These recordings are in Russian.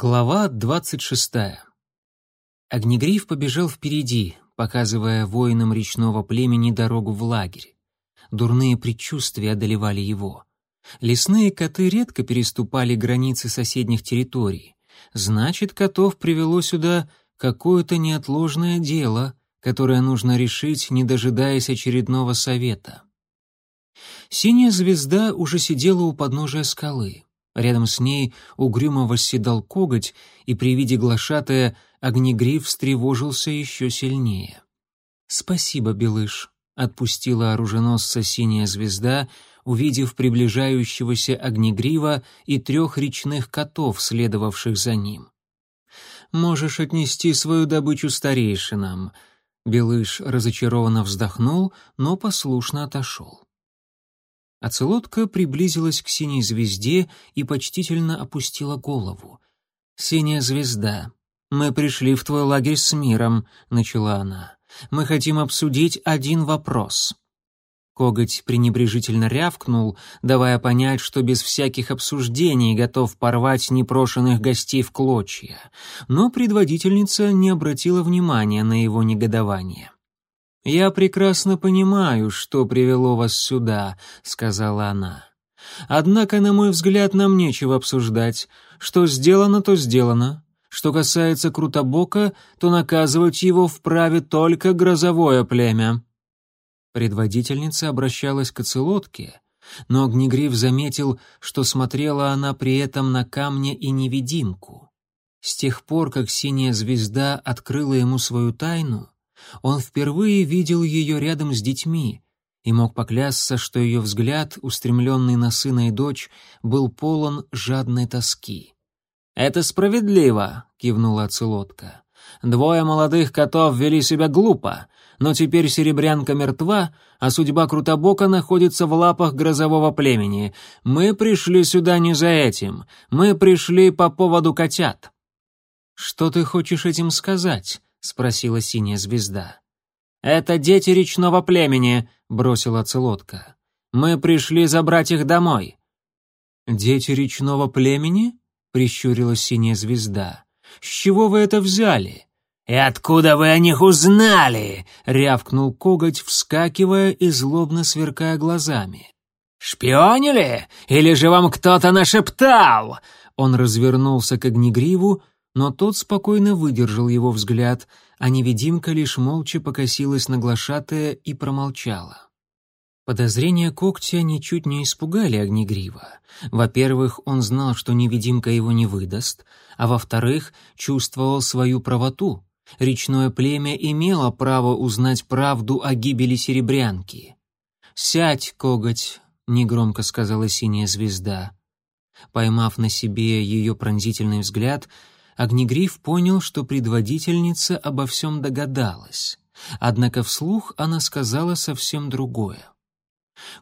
Глава двадцать шестая. Огнегриф побежал впереди, показывая воинам речного племени дорогу в лагерь. Дурные предчувствия одолевали его. Лесные коты редко переступали границы соседних территорий. Значит, котов привело сюда какое-то неотложное дело, которое нужно решить, не дожидаясь очередного совета. Синяя звезда уже сидела у подножия скалы. Рядом с ней угрюмо восседал коготь, и при виде глашатая огнегриф встревожился еще сильнее. «Спасибо, Белыш», — отпустила оруженосца синяя звезда, увидев приближающегося огнегрива и трех речных котов, следовавших за ним. «Можешь отнести свою добычу старейшинам», — Белыш разочарованно вздохнул, но послушно отошел. Оцелотка приблизилась к синей звезде и почтительно опустила голову. «Синяя звезда, мы пришли в твой лагерь с миром», — начала она. «Мы хотим обсудить один вопрос». Коготь пренебрежительно рявкнул, давая понять, что без всяких обсуждений готов порвать непрошенных гостей в клочья. Но предводительница не обратила внимания на его негодование. «Я прекрасно понимаю, что привело вас сюда», — сказала она. «Однако, на мой взгляд, нам нечего обсуждать. Что сделано, то сделано. Что касается Крутобока, то наказывать его вправе только грозовое племя». Предводительница обращалась к оцелотке, но Огнегриф заметил, что смотрела она при этом на камне и невидимку. С тех пор, как синяя звезда открыла ему свою тайну, он впервые видел ее рядом с детьми и мог поклясться, что ее взгляд, устремленный на сына и дочь, был полон жадной тоски. «Это справедливо», — кивнула Оцелотка. «Двое молодых котов вели себя глупо, но теперь серебрянка мертва, а судьба Крутобока находится в лапах грозового племени. Мы пришли сюда не за этим, мы пришли по поводу котят». «Что ты хочешь этим сказать?» — спросила синяя звезда. «Это дети речного племени», — бросила Целотка. «Мы пришли забрать их домой». «Дети речного племени?» — прищурилась синяя звезда. «С чего вы это взяли?» «И откуда вы о них узнали?» — рявкнул коготь, вскакивая и злобно сверкая глазами. «Шпионили? Или же вам кто-то нашептал?» Он развернулся к огнегриву, но тот спокойно выдержал его взгляд, а невидимка лишь молча покосилась на глашатая и промолчала. Подозрения когтя ничуть не испугали Огнегрива. Во-первых, он знал, что невидимка его не выдаст, а во-вторых, чувствовал свою правоту. Речное племя имело право узнать правду о гибели серебрянки. «Сядь, коготь», — негромко сказала синяя звезда. Поймав на себе ее пронзительный взгляд, Огнегриф понял, что предводительница обо всем догадалась. Однако вслух она сказала совсем другое.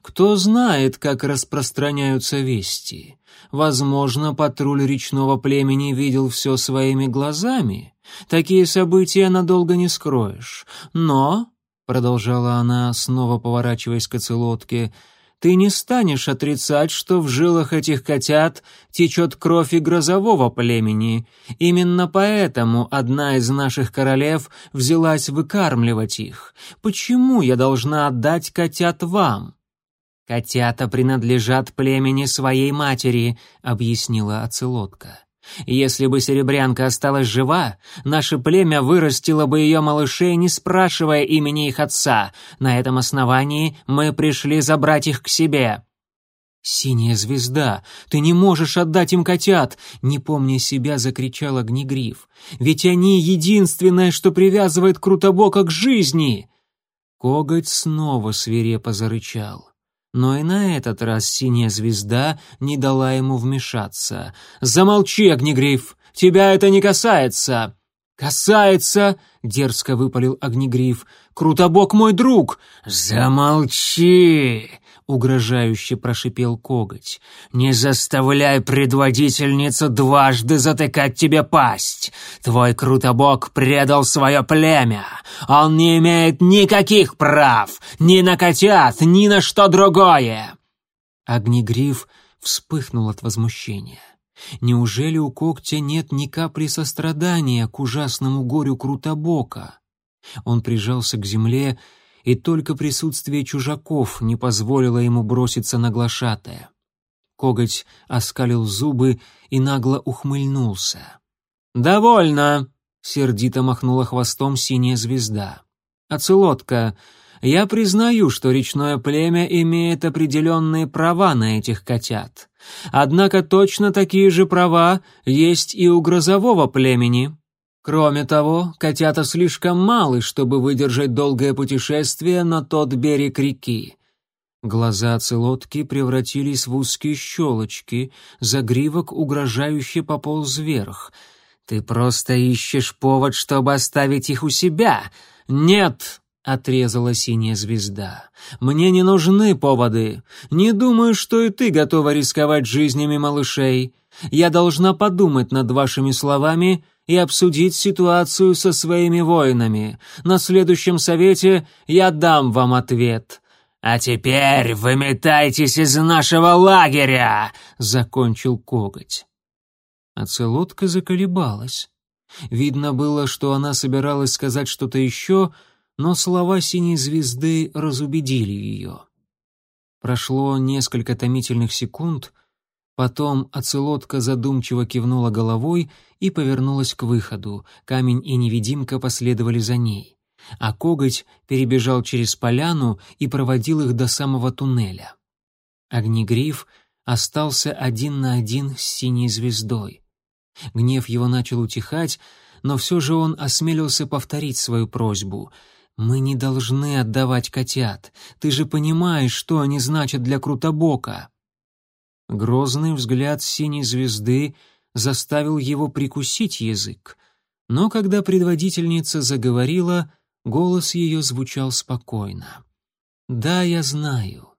«Кто знает, как распространяются вести? Возможно, патруль речного племени видел все своими глазами. Такие события надолго не скроешь. Но, — продолжала она, снова поворачиваясь к оцелотке, — ты не станешь отрицать, что в жилах этих котят течет кровь и грозового племени. Именно поэтому одна из наших королев взялась выкармливать их. Почему я должна отдать котят вам?» «Котята принадлежат племени своей матери», — объяснила оцелотка. Если бы серебрянка осталась жива, наше племя вырастило бы ее малышей, не спрашивая имени их отца. На этом основании мы пришли забрать их к себе». «Синяя звезда, ты не можешь отдать им котят!» Не помня себя, закричал Огнегриф. «Ведь они единственное, что привязывает Крутобока к жизни!» Коготь снова свирепо зарычал. Но и на этот раз синяя звезда не дала ему вмешаться. «Замолчи, Огнегриф! Тебя это не касается!» «Касается!» — дерзко выпалил Огнегриф. «Крутобок мой друг!» «Замолчи!» — угрожающе прошипел коготь. «Не заставляй предводительницу дважды затыкать тебе пасть! Твой Крутобок предал свое племя! Он не имеет никаких прав! Ни на котят, ни на что другое!» Огнегриф вспыхнул от возмущения. Неужели у когтя нет ни капли сострадания к ужасному горю Крутобока? Он прижался к земле, и только присутствие чужаков не позволило ему броситься на глашатая. Коготь оскалил зубы и нагло ухмыльнулся. «Довольно!» — сердито махнула хвостом синяя звезда. «Оцелотка, я признаю, что речное племя имеет определенные права на этих котят. Однако точно такие же права есть и у грозового племени. Кроме того, котята слишком малы, чтобы выдержать долгое путешествие на тот берег реки. Глаза оцелотки превратились в узкие щелочки, загривок угрожающе пополз вверх. «Ты просто ищешь повод, чтобы оставить их у себя!» «Нет!» отрезала синяя звезда. «Мне не нужны поводы. Не думаю, что и ты готова рисковать жизнями малышей. Я должна подумать над вашими словами и обсудить ситуацию со своими воинами. На следующем совете я дам вам ответ». «А теперь выметайтесь из нашего лагеря!» — закончил коготь. Оцелотка заколебалась. Видно было, что она собиралась сказать что-то еще, — но слова синей звезды разубедили ее. Прошло несколько томительных секунд, потом оцелотка задумчиво кивнула головой и повернулась к выходу, камень и невидимка последовали за ней, а коготь перебежал через поляну и проводил их до самого туннеля. Огнегриф остался один на один с синей звездой. Гнев его начал утихать, но все же он осмелился повторить свою просьбу — «Мы не должны отдавать котят. Ты же понимаешь, что они значат для Крутобока». Грозный взгляд синей звезды заставил его прикусить язык. Но когда предводительница заговорила, голос ее звучал спокойно. «Да, я знаю,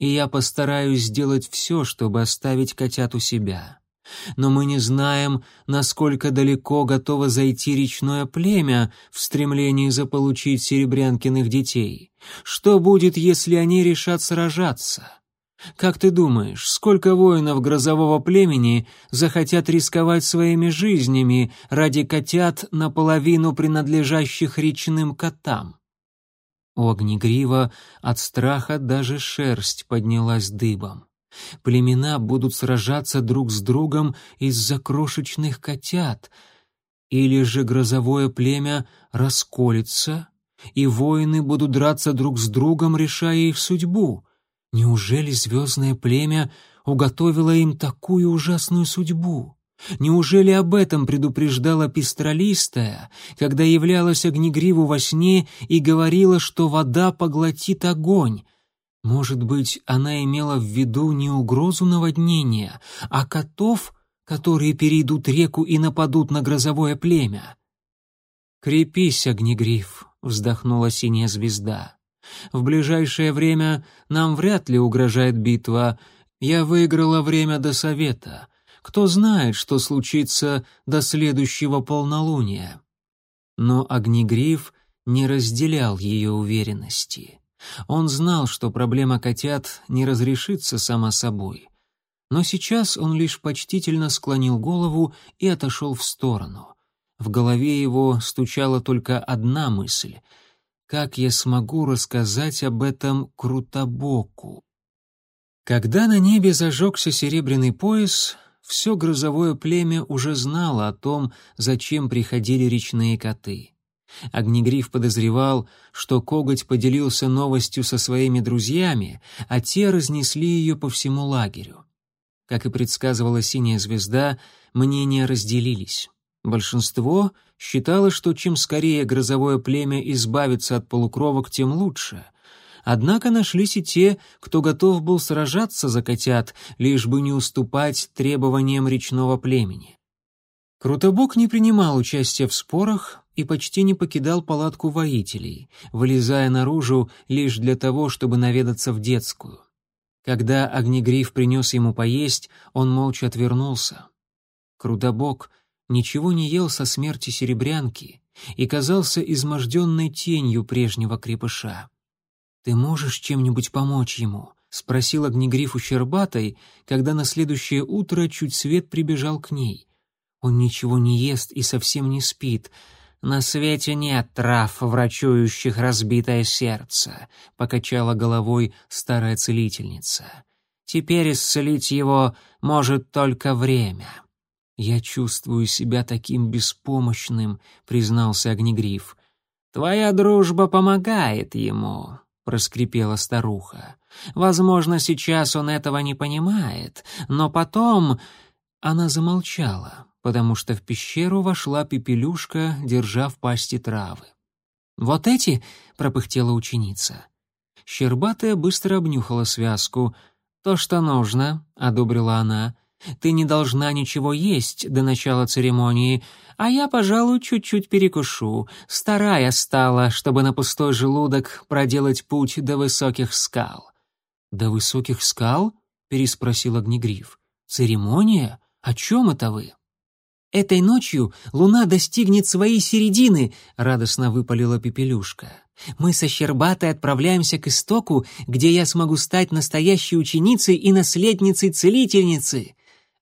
и я постараюсь сделать все, чтобы оставить котят у себя но мы не знаем, насколько далеко готово зайти речное племя в стремлении заполучить серебрянкиных детей. Что будет, если они решат сражаться? Как ты думаешь, сколько воинов грозового племени захотят рисковать своими жизнями ради котят наполовину принадлежащих речным котам? У Огнегрива от страха даже шерсть поднялась дыбом. Племена будут сражаться друг с другом из-за крошечных котят. Или же грозовое племя расколется, и воины будут драться друг с другом, решая их судьбу. Неужели звездное племя уготовило им такую ужасную судьбу? Неужели об этом предупреждала пестролистая, когда являлась огнегриву во сне и говорила, что вода поглотит огонь? Может быть, она имела в виду не угрозу наводнения, а котов, которые перейдут реку и нападут на грозовое племя? «Крепись, огнегриф», — вздохнула синяя звезда. «В ближайшее время нам вряд ли угрожает битва. Я выиграла время до совета. Кто знает, что случится до следующего полнолуния?» Но огнегриф не разделял ее уверенности. Он знал, что проблема котят не разрешится сама собой. Но сейчас он лишь почтительно склонил голову и отошел в сторону. В голове его стучала только одна мысль — как я смогу рассказать об этом Крутобоку? Когда на небе зажегся серебряный пояс, все грозовое племя уже знало о том, зачем приходили речные коты. Огнегриф подозревал, что коготь поделился новостью со своими друзьями, а те разнесли ее по всему лагерю. Как и предсказывала синяя звезда, мнения разделились. Большинство считало, что чем скорее грозовое племя избавится от полукровок, тем лучше. Однако нашлись и те, кто готов был сражаться за котят, лишь бы не уступать требованиям речного племени. Крутобок не принимал участия в спорах, и почти не покидал палатку воителей, вылезая наружу лишь для того, чтобы наведаться в детскую. Когда Огнегриф принес ему поесть, он молча отвернулся. Крудобок ничего не ел со смерти серебрянки и казался изможденной тенью прежнего крепыша. «Ты можешь чем-нибудь помочь ему?» — спросил Огнегриф у Щербатой, когда на следующее утро чуть свет прибежал к ней. «Он ничего не ест и совсем не спит. На свете нет трав, врачующих разбитое сердце», — покачала головой старая целительница. «Теперь исцелить его может только время». «Я чувствую себя таким беспомощным», — признался Огнегриф. «Твоя дружба помогает ему», — проскрипела старуха. «Возможно, сейчас он этого не понимает, но потом...» Она замолчала, потому что в пещеру вошла пепелюшка, держа в пасти травы. «Вот эти?» — пропыхтела ученица. Щербатая быстро обнюхала связку. «То, что нужно», — одобрила она. Ты не должна ничего есть до начала церемонии, а я, пожалуй, чуть-чуть перекушу. Старая стала, чтобы на пустой желудок проделать путь до высоких скал». «До высоких скал?» — переспросил Огнегриф. «Церемония? О чем это вы?» «Этой ночью луна достигнет своей середины», — радостно выпалила Пепелюшка. «Мы со Щербатой отправляемся к истоку, где я смогу стать настоящей ученицей и наследницей-целительницы.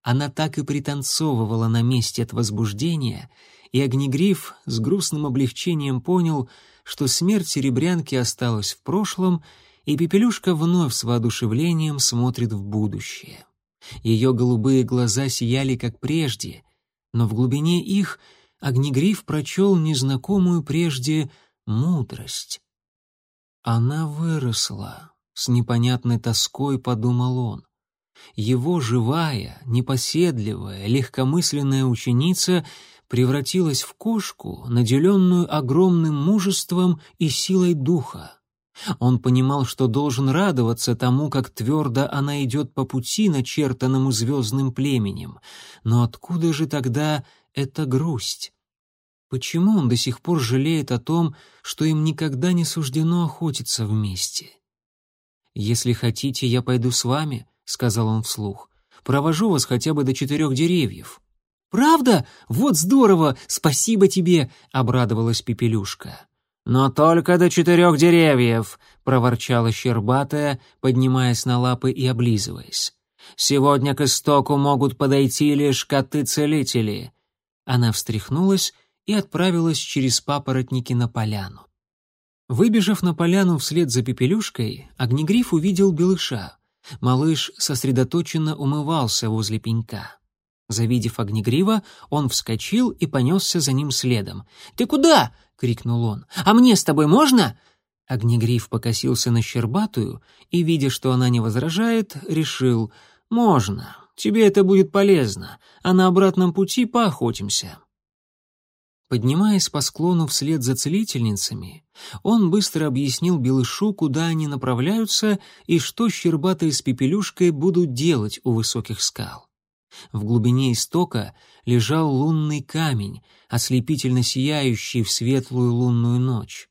Она так и пританцовывала на месте от возбуждения, и Огнегриф с грустным облегчением понял, что смерть серебрянки осталась в прошлом, и Пепелюшка вновь с воодушевлением смотрит в будущее. Ее голубые глаза сияли, как прежде, но в глубине их Огнегриф прочел незнакомую прежде мудрость. Она выросла, с непонятной тоской подумал он. Его живая, непоседливая, легкомысленная ученица превратилась в кошку, наделенную огромным мужеством и силой духа. Он понимал, что должен радоваться тому, как твердо она идет по пути, начертанному звездным племенем. Но откуда же тогда эта грусть? Почему он до сих пор жалеет о том, что им никогда не суждено охотиться вместе? «Если хотите, я пойду с вами», — сказал он вслух. «Провожу вас хотя бы до четырех деревьев». «Правда? Вот здорово! Спасибо тебе!» — обрадовалась Пепелюшка. «Но только до четырех деревьев!» — проворчала Щербатая, поднимаясь на лапы и облизываясь. «Сегодня к истоку могут подойти лишь коты-целители». Она встряхнулась и отправилась через папоротники на поляну. Выбежав на поляну вслед за Пепелюшкой, Огнегриф увидел белыша. Малыш сосредоточенно умывался возле пенька. Завидев огнегрива, он вскочил и понесся за ним следом. «Ты куда?» — крикнул он. «А мне с тобой можно?» Огнегриф покосился на Щербатую и, видя, что она не возражает, решил «Можно, тебе это будет полезно, а на обратном пути поохотимся». Поднимаясь по склону вслед за целительницами, он быстро объяснил Белышу, куда они направляются и что Щербатый с Пепелюшкой будут делать у высоких скал. В глубине истока лежал лунный камень, ослепительно сияющий в светлую лунную ночь.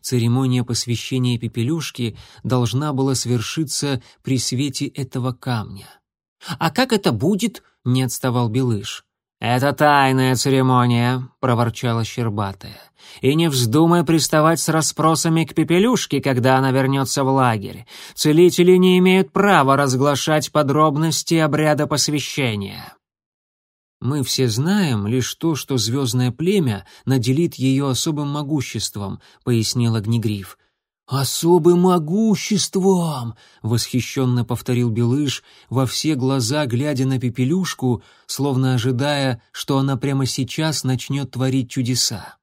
Церемония посвящения Пепелюшки должна была свершиться при свете этого камня. «А как это будет?» — не отставал Белыш. «Это тайная церемония», — проворчала Щербатая. «И не вздумай приставать с расспросами к Пепелюшке, когда она вернется в лагерь. Целители не имеют права разглашать подробности обряда посвящения». Мы все знаем лишь то, что звездное племя наделит ее особым могуществом, пояснил Огнегриф. «Особым могуществом!» — восхищенно повторил Белыш, во все глаза глядя на Пепелюшку, словно ожидая, что она прямо сейчас начнет творить чудеса.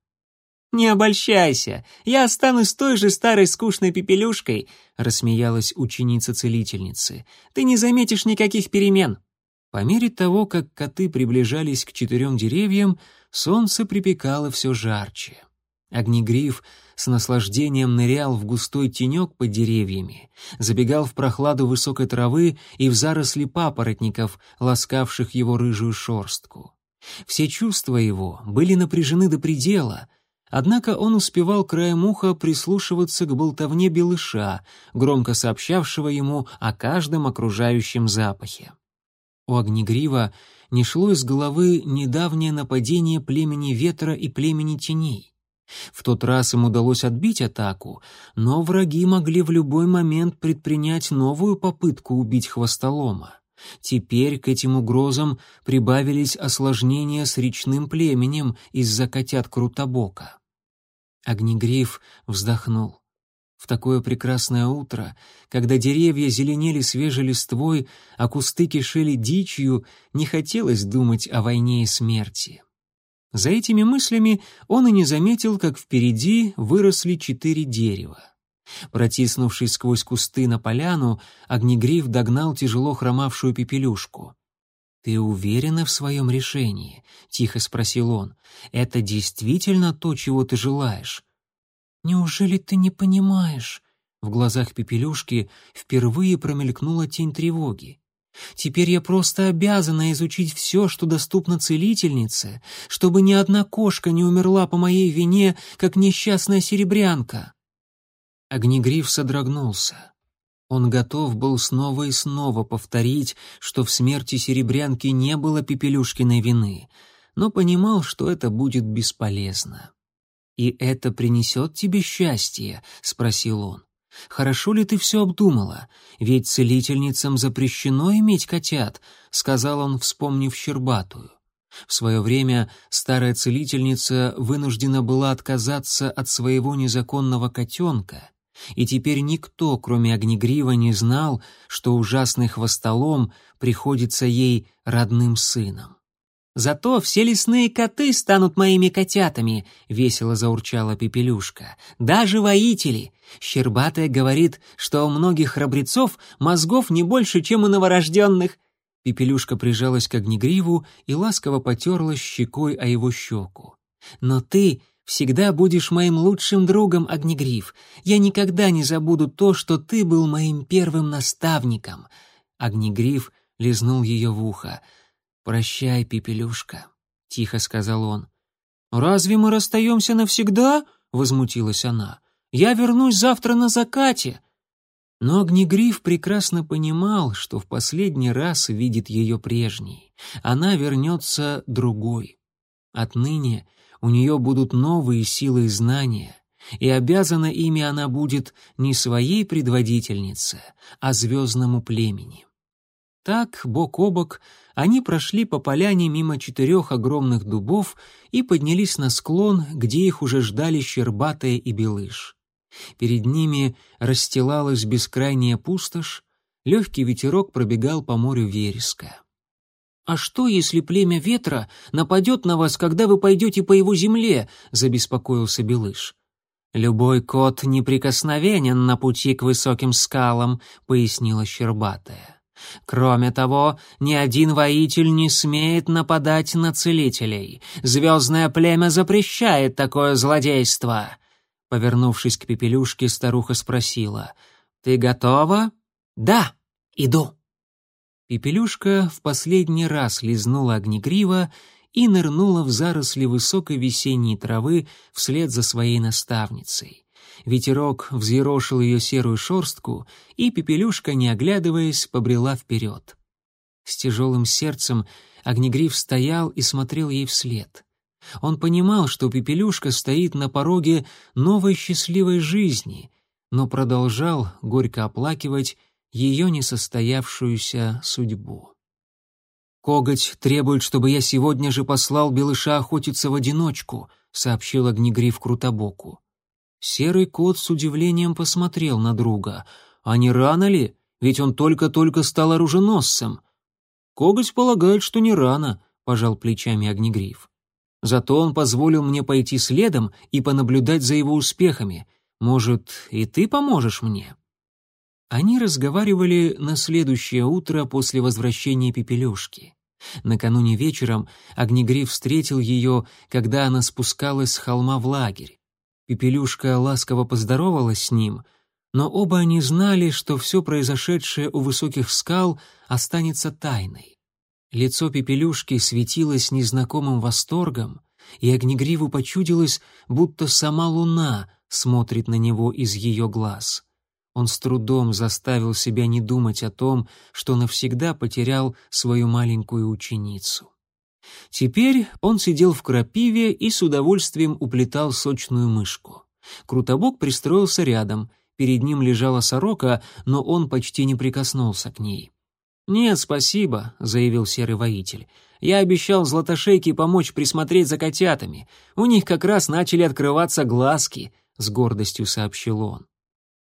«Не обольщайся, я останусь той же старой скучной Пепелюшкой», — рассмеялась ученица-целительницы. «Ты не заметишь никаких перемен». По мере того, как коты приближались к четырем деревьям, солнце припекало все жарче. Огнегриф с наслаждением нырял в густой тенек под деревьями, забегал в прохладу высокой травы и в заросли папоротников, ласкавших его рыжую шорстку. Все чувства его были напряжены до предела, однако он успевал краем уха прислушиваться к болтовне белыша, громко сообщавшего ему о каждом окружающем запахе. У Огнегрива не шло из головы недавнее нападение племени ветра и племени теней. В тот раз им удалось отбить атаку, но враги могли в любой момент предпринять новую попытку убить хвостолома. Теперь к этим угрозам прибавились осложнения с речным племенем из-за котят Крутобока. Огнегриф вздохнул. В такое прекрасное утро, когда деревья зеленели свежей листвой, а кусты кишели дичью, не хотелось думать о войне и смерти. За этими мыслями он и не заметил, как впереди выросли четыре дерева. Протиснувшись сквозь кусты на поляну, Огнегриф догнал тяжело хромавшую пепелюшку. «Ты уверена в своем решении?» — тихо спросил он. «Это действительно то, чего ты желаешь?» «Неужели ты не понимаешь?» В глазах Пепелюшки впервые промелькнула тень тревоги. Теперь я просто обязана изучить все, что доступно целительнице, чтобы ни одна кошка не умерла по моей вине, как несчастная серебрянка». Огнегриф содрогнулся. Он готов был снова и снова повторить, что в смерти серебрянки не было Пепелюшкиной вины, но понимал, что это будет бесполезно. «И это принесет тебе счастье?» — спросил он. «Хорошо ли ты все обдумала? Ведь целительницам запрещено иметь котят», — сказал он, вспомнив Щербатую. В свое время старая целительница вынуждена была отказаться от своего незаконного котенка, и теперь никто, кроме Огнегрива, не знал, что ужасный хвостолом приходится ей родным сыном. Зато все лесные коты станут моими котятами, весело заурчала Пепелюшка. Даже воители. Щербатая говорит, что у многих храбрецов мозгов не больше, чем у новорожденных. Пепелюшка прижалась к огнегриву и ласково потерла щекой о его щеку. Но ты всегда будешь моим лучшим другом, огнегрив. Я никогда не забуду то, что ты был моим первым наставником. Огнегрив лизнул ее в ухо. «Прощай, Пепелюшка», — тихо сказал он. «Разве мы расстаемся навсегда?» — возмутилась она. «Я вернусь завтра на закате». Но Огнегриф прекрасно понимал, что в последний раз видит ее прежней. Она вернется другой. Отныне у нее будут новые силы и знания, и обязана ими она будет не своей предводительнице, а звездному племени. Так, бок о бок, они прошли по поляне мимо четырех огромных дубов и поднялись на склон, где их уже ждали Щербатая и Белыш. Перед ними расстилалась бескрайняя пустошь, легкий ветерок пробегал по морю вереска. «А что, если племя ветра нападет на вас, когда вы пойдете по его земле?» — забеспокоился Белыш. «Любой кот неприкосновенен на пути к высоким скалам», — пояснила Щербатая. Кроме того, ни один воитель не смеет нападать на целителей. Звездное племя запрещает такое злодейство. Повернувшись к Пепелюшке, старуха спросила, «Ты готова?» «Да, иду». Пепелюшка в последний раз лизнула огнегрива и нырнула в заросли высокой весенней травы вслед за своей наставницей. Ветерок взъерошил ее серую шорстку, и Пепелюшка, не оглядываясь, побрела вперед. С тяжелым сердцем Огнегриф стоял и смотрел ей вслед. Он понимал, что Пепелюшка стоит на пороге новой счастливой жизни, но продолжал горько оплакивать ее несостоявшуюся судьбу. «Коготь требует, чтобы я сегодня же послал Белыша охотиться в одиночку», — сообщил Огнегриф Крутобоку. Серый кот с удивлением посмотрел на друга. «А не рано ли? Ведь он только-только стал оруженосцем». «Коготь полагает, что не рано», — пожал плечами Огнегриф. «Зато он позволил мне пойти следом и понаблюдать за его успехами. Может, и ты поможешь мне?» Они разговаривали на следующее утро после возвращения Пепелюшки. Накануне вечером Огнегриф встретил ее, когда она спускалась с холма в лагерь. Пепелюшка ласково поздоровалась с ним, но оба они знали, что все произошедшее у высоких скал останется тайной. Лицо Пепелюшки светилось незнакомым восторгом, и Огнегриву почудилось, будто сама луна смотрит на него из ее глаз. Он с трудом заставил себя не думать о том, что навсегда потерял свою маленькую ученицу. Теперь он сидел в крапиве и с удовольствием уплетал сочную мышку. Крутобок пристроился рядом, перед ним лежала сорока, но он почти не прикоснулся к ней. «Нет, спасибо», — заявил серый воитель. «Я обещал Златошейке помочь присмотреть за котятами. У них как раз начали открываться глазки», — с гордостью сообщил он.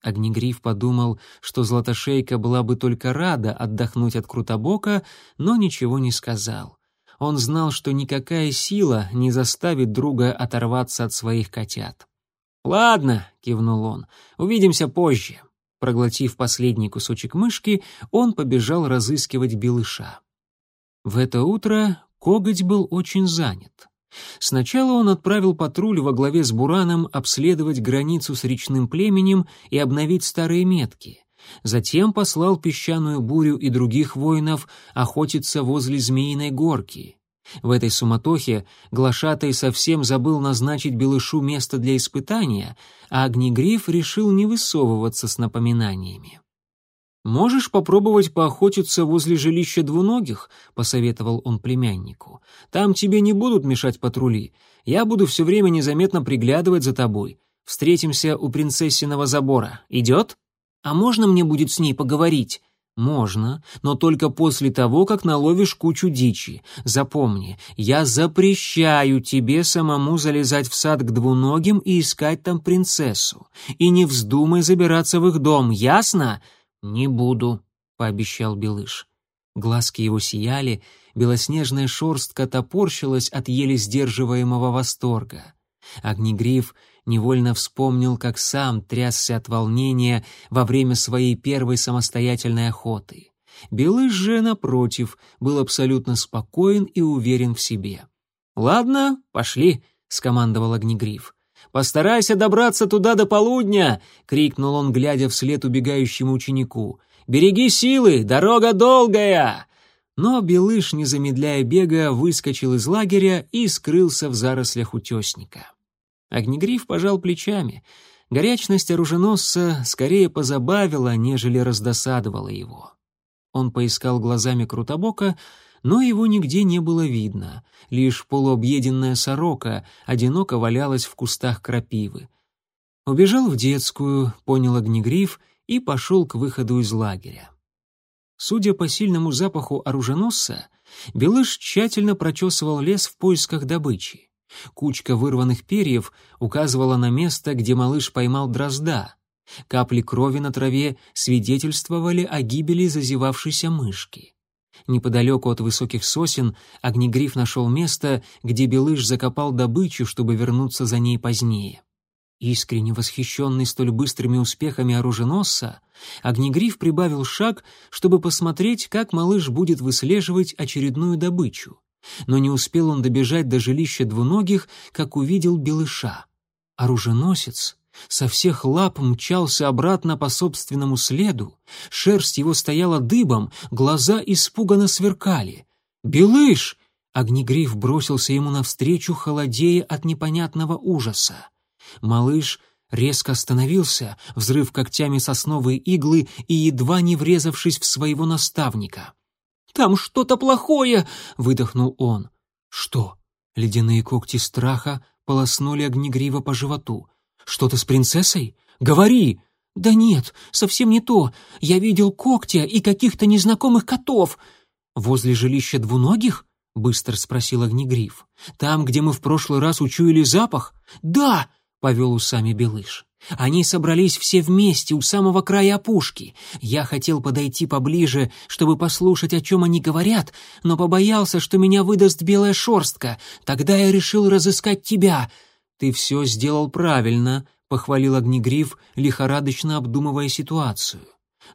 Огнегриф подумал, что Златошейка была бы только рада отдохнуть от Крутобока, но ничего не сказал. Он знал, что никакая сила не заставит друга оторваться от своих котят. «Ладно», — кивнул он, — «увидимся позже». Проглотив последний кусочек мышки, он побежал разыскивать белыша. В это утро коготь был очень занят. Сначала он отправил патруль во главе с Бураном обследовать границу с речным племенем и обновить старые метки. Затем послал песчаную бурю и других воинов охотиться возле Змеиной горки. В этой суматохе Глашатай совсем забыл назначить Белышу место для испытания, а Огнегриф решил не высовываться с напоминаниями. «Можешь попробовать поохотиться возле жилища двуногих», — посоветовал он племяннику. «Там тебе не будут мешать патрули. Я буду все время незаметно приглядывать за тобой. Встретимся у принцессиного забора. Идет?» «А можно мне будет с ней поговорить?» «Можно, но только после того, как наловишь кучу дичи. Запомни, я запрещаю тебе самому залезать в сад к двуногим и искать там принцессу. И не вздумай забираться в их дом, ясно?» «Не буду», — пообещал Белыш. Глазки его сияли, белоснежная шорстка топорщилась от еле сдерживаемого восторга. Огнегриф невольно вспомнил, как сам трясся от волнения во время своей первой самостоятельной охоты. Белыш же, напротив, был абсолютно спокоен и уверен в себе. «Ладно, пошли», — скомандовал Огнегриф. «Постарайся добраться туда до полудня!» — крикнул он, глядя вслед убегающему ученику. «Береги силы, дорога долгая!» Но Белыш, не замедляя бега, выскочил из лагеря и скрылся в зарослях утесника. Огнегриф пожал плечами. Горячность оруженосца скорее позабавила, нежели раздосадовала его. Он поискал глазами Крутобока, но его нигде не было видно. Лишь полуобъеденная сорока одиноко валялась в кустах крапивы. Убежал в детскую, понял Огнегриф и пошел к выходу из лагеря. Судя по сильному запаху оруженосца, Белыш тщательно прочесывал лес в поисках добычи. Кучка вырванных перьев указывала на место, где малыш поймал дрозда. Капли крови на траве свидетельствовали о гибели зазевавшейся мышки. Неподалеку от высоких сосен Огнегриф нашел место, где Белыш закопал добычу, чтобы вернуться за ней позднее. Искренне восхищенный столь быстрыми успехами оруженосца, Огнегриф прибавил шаг, чтобы посмотреть, как малыш будет выслеживать очередную добычу. Но не успел он добежать до жилища двуногих, как увидел белыша. Оруженосец со всех лап мчался обратно по собственному следу, шерсть его стояла дыбом, глаза испуганно сверкали. «Белыш!» — Огнегриф бросился ему навстречу, холодея от непонятного ужаса. Малыш резко остановился, взрыв когтями сосновые иглы и едва не врезавшись в своего наставника. «Там что-то плохое!» — выдохнул он. «Что?» Ледяные когти страха полоснули огнегрива по животу. «Что-то с принцессой? Говори!» «Да нет, совсем не то. Я видел когтя и каких-то незнакомых котов». «Возле жилища двуногих?» — быстро спросил огнегриф. «Там, где мы в прошлый раз учуяли запах?» «Да!» — повел усами Белыш. Они собрались все вместе у самого края опушки. Я хотел подойти поближе, чтобы послушать, о чем они говорят, но побоялся, что меня выдаст белая шорстка. Тогда я решил разыскать тебя. Ты все сделал правильно, похвалил Огнегриф, лихорадочно обдумывая ситуацию.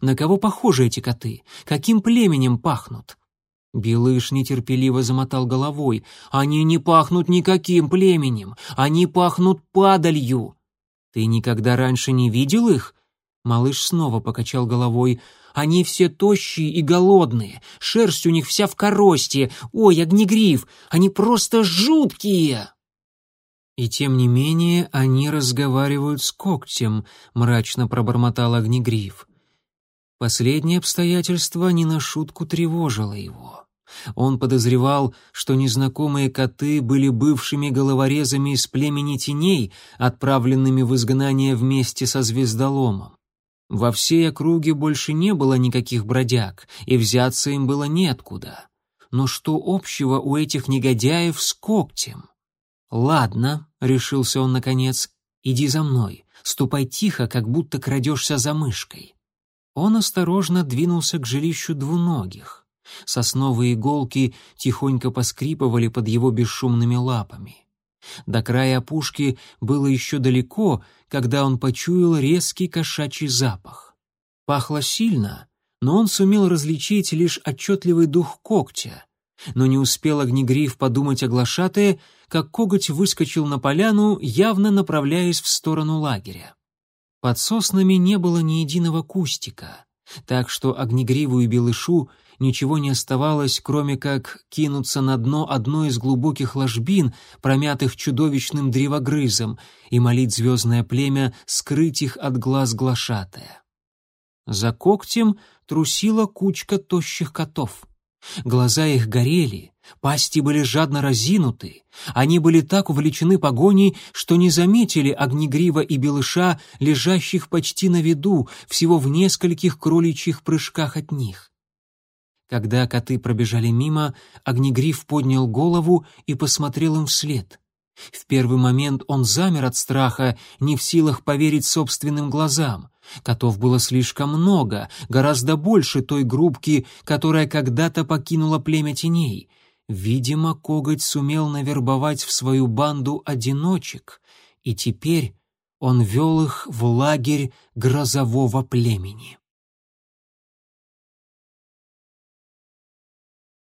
На кого похожи эти коты? Каким племенем пахнут? Белыш нетерпеливо замотал головой. «Они не пахнут никаким племенем, они пахнут падалью!» «Ты никогда раньше не видел их?» Малыш снова покачал головой. «Они все тощие и голодные, шерсть у них вся в коросте. Ой, огнегриф, они просто жуткие!» «И тем не менее они разговаривают с когтем», — мрачно пробормотал огнегриф. Последнее обстоятельство не на шутку тревожило его. Он подозревал, что незнакомые коты были бывшими головорезами из племени теней, отправленными в изгнание вместе со звездоломом. Во всей округе больше не было никаких бродяг, и взяться им было неоткуда. Но что общего у этих негодяев с когтем? «Ладно», — решился он наконец, — «иди за мной, ступай тихо, как будто крадешься за мышкой». Он осторожно двинулся к жилищу двуногих. Сосновые иголки тихонько поскрипывали под его бесшумными лапами. До края опушки было еще далеко, когда он почуял резкий кошачий запах. Пахло сильно, но он сумел различить лишь отчетливый дух когтя. Но не успел огнегриф подумать о глашатае, как коготь выскочил на поляну, явно направляясь в сторону лагеря. Под соснами не было ни единого кустика, так что огнегриву и белышу ничего не оставалось, кроме как кинуться на дно одной из глубоких ложбин, промятых чудовищным древогрызом, и молить звездное племя скрыть их от глаз глашатая. За когтем трусила кучка тощих котов. Глаза их горели, пасти были жадно разинуты, они были так увлечены погоней, что не заметили огнегрива и белыша, лежащих почти на виду, всего в нескольких кроличьих прыжках от них. Когда коты пробежали мимо, Огнегриф поднял голову и посмотрел им вслед. В первый момент он замер от страха, не в силах поверить собственным глазам. Котов было слишком много, гораздо больше той группки, которая когда-то покинула племя теней. Видимо, коготь сумел навербовать в свою банду одиночек, и теперь он вел их в лагерь грозового племени.